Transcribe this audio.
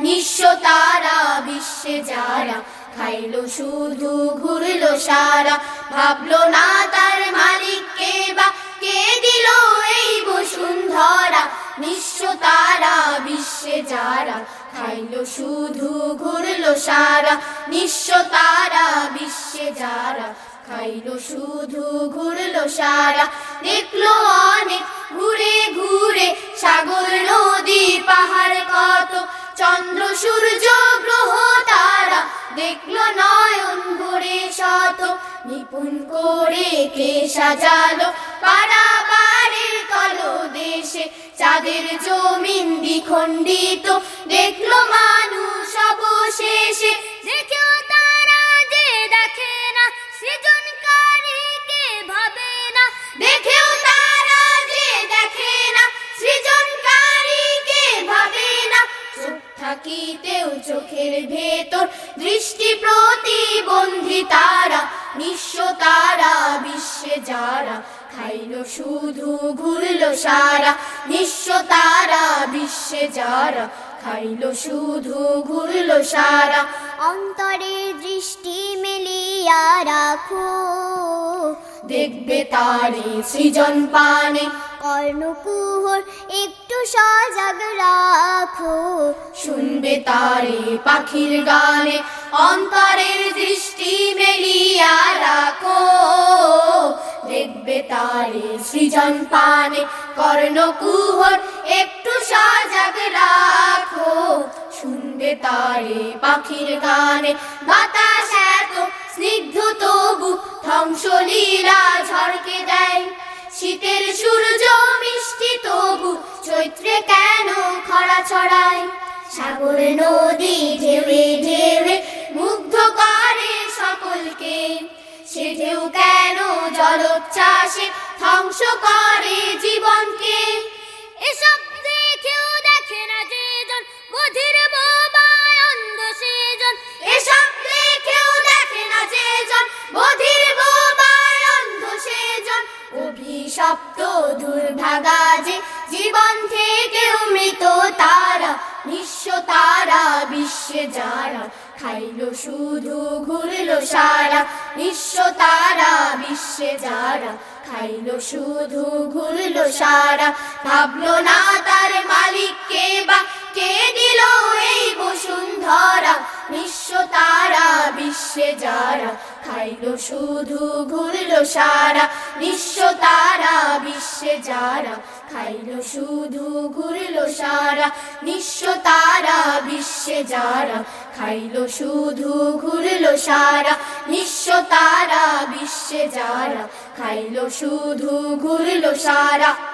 নিঃস্ব তারা, বিশ্বে যারা খাইলো শুধু, ঘুরলো সারা। ভাবলো না তার মালিককে বা কে দিল এই বসুন্ধরা। নিঃস্ব তারা, বিশ্বে যারা খাইলো শুধু, ঘুরলো সারা। নিঃস্ব তারা, বিশ্বে যারা খাইলো শুধু, ঘুরলো সারা। দেখল অনেক ঘুরে ঘুরে সাগর চন্দ্র সূর্য গ্রহ তারা দেখল নয়ন ভরে শত, নিপুণ করে কে সাজালো পারাবারের কল দেশে চাঁদের জমিন দ্বিখণ্ডিত, দেখল মানুষ অবশেষে থাকিতেও চোখের ভেতর দৃষ্টি প্রতিবন্ধী তারা নিঃস্ব তারা বিশ্বে যারা খাইলো শুধু ঘুরলো সারা নিঃস্ব তারা বিশ্বে যারা খাইলো শুধু ঘুরলো সারা। অন্তরে দৃষ্টি মেলিয়া রাখো। দেখবে তারে সৃজন পানে কর্ণকুহর একটু সজাগ রাখো। শুনবে তারে পাখির গানে, অন্তরের দৃষ্টি মেলিয়া রাখো। দেখবে তারে সৃজন পানে, কর্ণকুহর, একটু সজাগ রাখো। শুনবে তারে পাখির গানে, বাতাস এত স্নিগ্ধ তবু ধ্বংসলীলা ঝড়কে দেয়। শীতের সূর্য ছড়ায় সাগর নদী ঢেউয়ে ঢেউয়ে মুগ্ধ করে সকলকে। সে ঢেউ কেন জলোচ্ছ্বাসে ধ্বংস করে জীবনকে? এসব নিঃস্ব তারা, বিশ্বে যারা খাইল শুধু, ঘুরল সারা। নিঃস্ব তারা, বিশ্বে যারা খাইল শুধু, ঘুরল সারা। ভাবলো না তার মালিককে কে দিল খাইলো শুধু ঘুরলো সারা বিশ্ব তারা, বিশ্বে যারা। খাইলো শুধু ঘুরলো সারা বিশ্ব তারা, বিশ্বে যারা। খাইলো শুধু ঘুরলো সারা বিশ্ব তারা, বিশ্বে যারা। খাইলো শুধু ঘুরলো সারা।